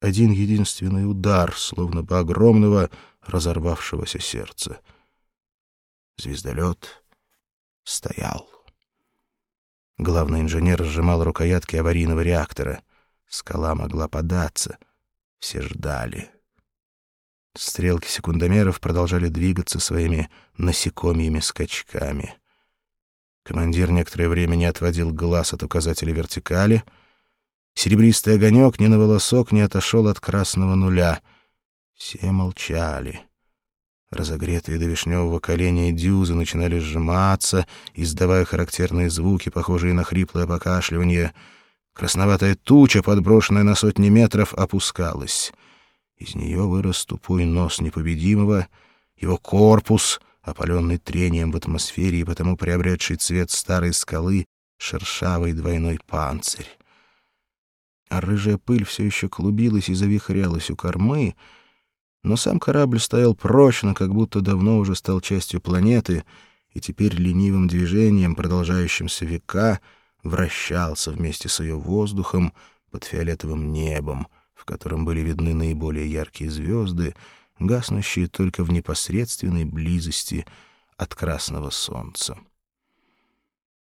один единственный удар, словно бы огромного разорвавшегося сердца. Звездолет стоял. Главный инженер сжимал рукоятки аварийного реактора. Скала могла податься. Все ждали. Стрелки секундомеров продолжали двигаться своими насекомыми скачками. Командир некоторое время не отводил глаз от указателя вертикали. Серебристый огонек ни на волосок не отошел от красного нуля. Все молчали. Разогретые до вишневого коленя дюзы начинали сжиматься, издавая характерные звуки, похожие на хриплое покашливание. Красноватая туча, подброшенная на сотни метров, опускалась. Из нее вырос тупой нос непобедимого, его корпус, опаленный трением в атмосфере и потому приобретший цвет старой скалы, шершавый двойной панцирь. А рыжая пыль все еще клубилась и завихрялась у кормы, но сам корабль стоял прочно, как будто давно уже стал частью планеты, и теперь ленивым движением, продолжающимся века, вращался вместе с ее воздухом под фиолетовым небом, в котором были видны наиболее яркие звезды, гаснущие только в непосредственной близости от красного солнца.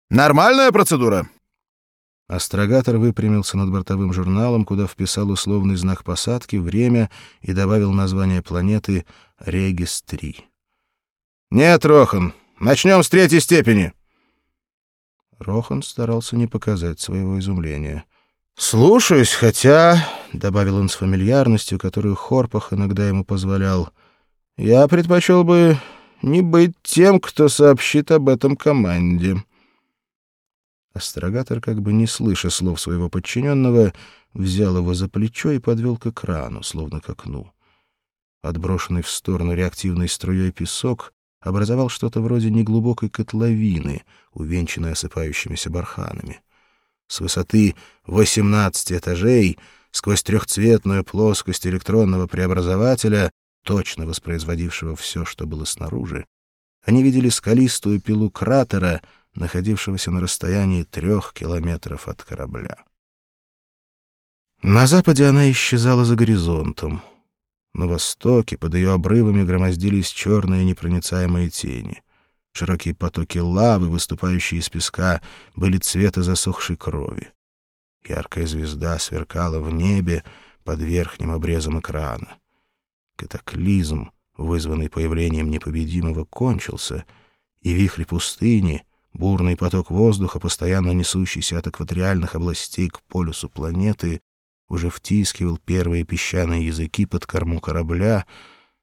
«Нормальная процедура?» Астрогатор выпрямился над бортовым журналом, куда вписал условный знак посадки, время и добавил название планеты «Регис-3». «Нет, Рохан, начнем с третьей степени». Рохан старался не показать своего изумления. «Слушаюсь, хотя...» — добавил он с фамильярностью, которую Хорпах иногда ему позволял. «Я предпочел бы не быть тем, кто сообщит об этом команде». Астрогатор, как бы не слыша слов своего подчиненного, взял его за плечо и подвел к экрану, словно к окну. Отброшенный в сторону реактивной струей песок образовал что-то вроде неглубокой котловины, увенчанной осыпающимися барханами. С высоты 18 этажей, сквозь трехцветную плоскость электронного преобразователя, точно воспроизводившего все, что было снаружи, они видели скалистую пилу кратера — находившегося на расстоянии трех километров от корабля. На западе она исчезала за горизонтом. На востоке под ее обрывами громоздились черные непроницаемые тени. Широкие потоки лавы, выступающие из песка, были цвета засохшей крови. Яркая звезда сверкала в небе под верхним обрезом экрана. Катаклизм, вызванный появлением непобедимого, кончился, и вихри пустыни, Бурный поток воздуха, постоянно несущийся от экваториальных областей к полюсу планеты, уже втискивал первые песчаные языки под корму корабля,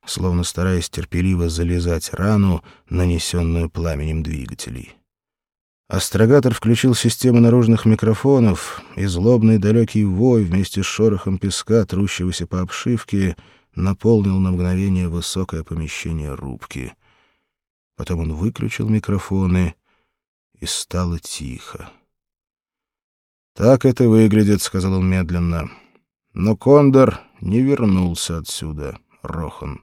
словно стараясь терпеливо залезать рану, нанесенную пламенем двигателей. Астрогатор включил систему наружных микрофонов, и злобный далекий вой вместе с шорохом песка, трущегося по обшивке, наполнил на мгновение высокое помещение рубки. Потом он выключил микрофоны и стало тихо. «Так это выглядит», — сказал он медленно. «Но Кондор не вернулся отсюда, Рохан».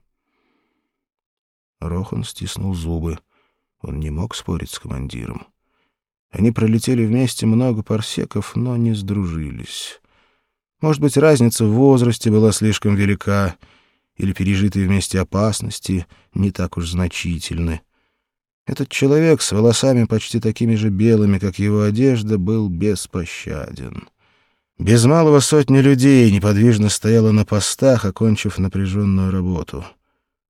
Рохан стиснул зубы. Он не мог спорить с командиром. Они пролетели вместе много парсеков, но не сдружились. Может быть, разница в возрасте была слишком велика, или пережитые вместе опасности не так уж значительны. Этот человек с волосами почти такими же белыми, как его одежда, был беспощаден. Без малого сотни людей неподвижно стояла на постах, окончив напряженную работу.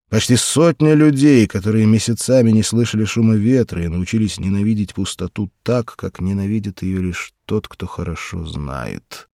Почти сотня людей, которые месяцами не слышали шума ветра и научились ненавидеть пустоту так, как ненавидит ее лишь тот, кто хорошо знает.